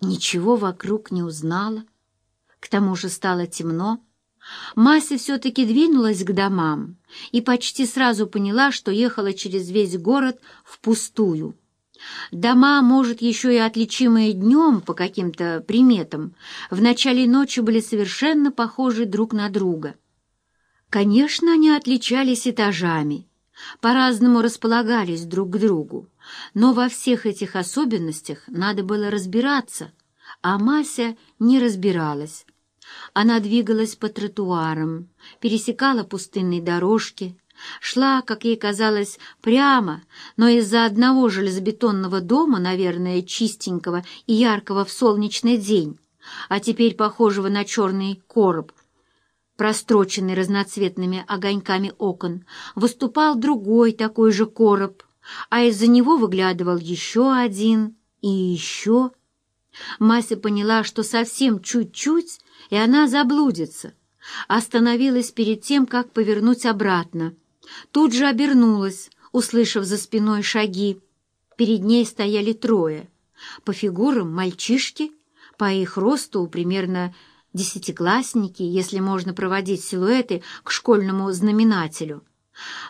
Ничего вокруг не узнала. К тому же стало темно. Мася все-таки двинулась к домам и почти сразу поняла, что ехала через весь город впустую. Дома, может, еще и отличимые днем по каким-то приметам, в начале ночи были совершенно похожи друг на друга. Конечно, они отличались этажами, по-разному располагались друг к другу, но во всех этих особенностях надо было разбираться, а Мася не разбиралась. Она двигалась по тротуарам, пересекала пустынные дорожки, шла, как ей казалось, прямо, но из-за одного железобетонного дома, наверное, чистенького и яркого в солнечный день, а теперь похожего на черный короб, простроченный разноцветными огоньками окон, выступал другой такой же короб, а из-за него выглядывал еще один и еще. Мася поняла, что совсем чуть-чуть, и она заблудится. Остановилась перед тем, как повернуть обратно. Тут же обернулась, услышав за спиной шаги. Перед ней стояли трое. По фигурам мальчишки, по их росту примерно десятиклассники, если можно проводить силуэты к школьному знаменателю.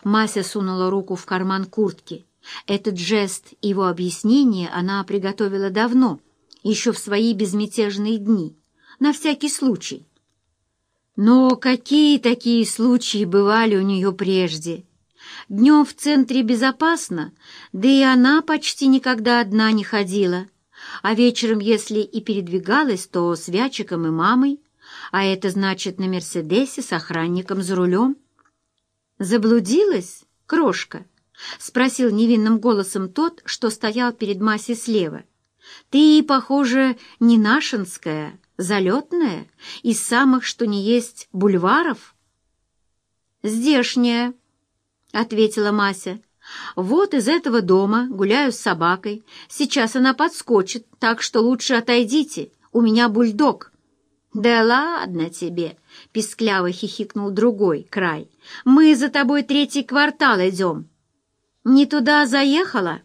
Мася сунула руку в карман куртки. Этот жест и его объяснение она приготовила давно, еще в свои безмятежные дни, на всякий случай. Но какие такие случаи бывали у нее прежде? Днем в центре безопасно, да и она почти никогда одна не ходила а вечером, если и передвигалась, то с Вячиком и мамой, а это значит на Мерседесе с охранником за рулем. «Заблудилась, крошка?» — спросил невинным голосом тот, что стоял перед Масей слева. «Ты, похоже, не нашинская, залетная, из самых, что не есть, бульваров?» «Здешняя», — ответила Мася. Вот из этого дома гуляю с собакой. Сейчас она подскочит, так что лучше отойдите. У меня бульдог». «Да ладно тебе!» — пискляво хихикнул другой край. «Мы за тобой третий квартал идем». «Не туда заехала?»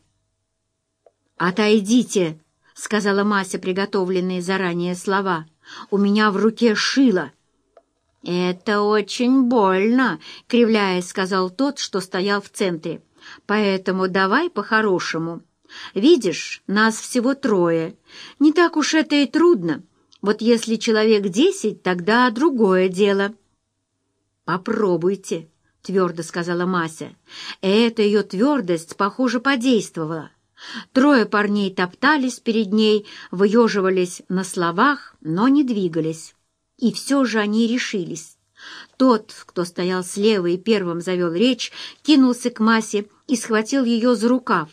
«Отойдите!» — сказала Мася приготовленные заранее слова. «У меня в руке шило». «Это очень больно!» — кривляясь, сказал тот, что стоял в центре. Поэтому давай по-хорошему. Видишь, нас всего трое. Не так уж это и трудно. Вот если человек десять, тогда другое дело». «Попробуйте», — твердо сказала Мася. Эта ее твердость, похоже, подействовала. Трое парней топтались перед ней, выеживались на словах, но не двигались. И все же они решились. Тот, кто стоял слева и первым завел речь, кинулся к Масе и схватил ее за рукав.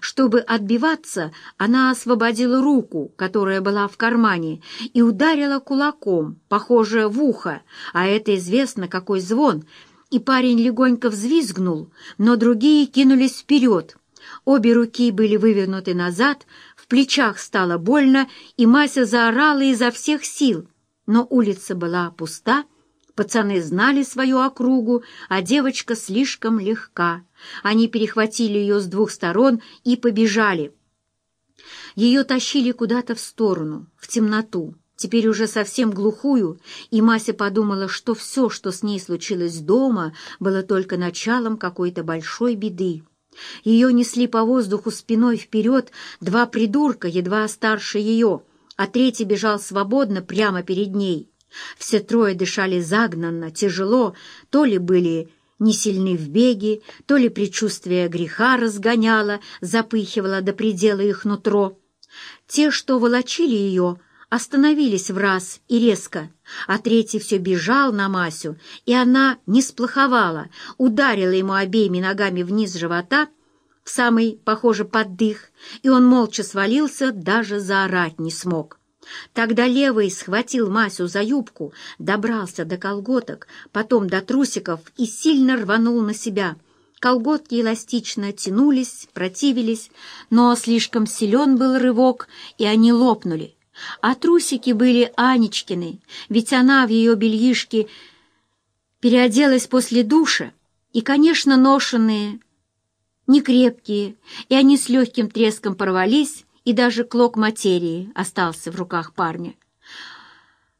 Чтобы отбиваться, она освободила руку, которая была в кармане, и ударила кулаком, похоже, в ухо, а это известно, какой звон, и парень легонько взвизгнул, но другие кинулись вперед. Обе руки были вывернуты назад, в плечах стало больно, и Мася заорала изо всех сил. Но улица была пуста, Пацаны знали свою округу, а девочка слишком легка. Они перехватили ее с двух сторон и побежали. Ее тащили куда-то в сторону, в темноту, теперь уже совсем глухую, и Мася подумала, что все, что с ней случилось дома, было только началом какой-то большой беды. Ее несли по воздуху спиной вперед два придурка, едва старше ее, а третий бежал свободно прямо перед ней. Все трое дышали загнанно, тяжело, то ли были не сильны в беге, то ли предчувствие греха разгоняло, запыхивало до предела их нутро. Те, что волочили ее, остановились в раз и резко, а третий все бежал на Масю, и она не сплоховала, ударила ему обеими ногами вниз живота, в самый, похоже, поддых, и он молча свалился, даже заорать не смог. Тогда левый схватил Масю за юбку, добрался до колготок, потом до трусиков и сильно рванул на себя. Колготки эластично тянулись, противились, но слишком силен был рывок, и они лопнули. А трусики были Анечкины, ведь она в ее бельишке переоделась после душа, и, конечно, ношенные, не крепкие, и они с легким треском порвались, и даже клок материи остался в руках парня.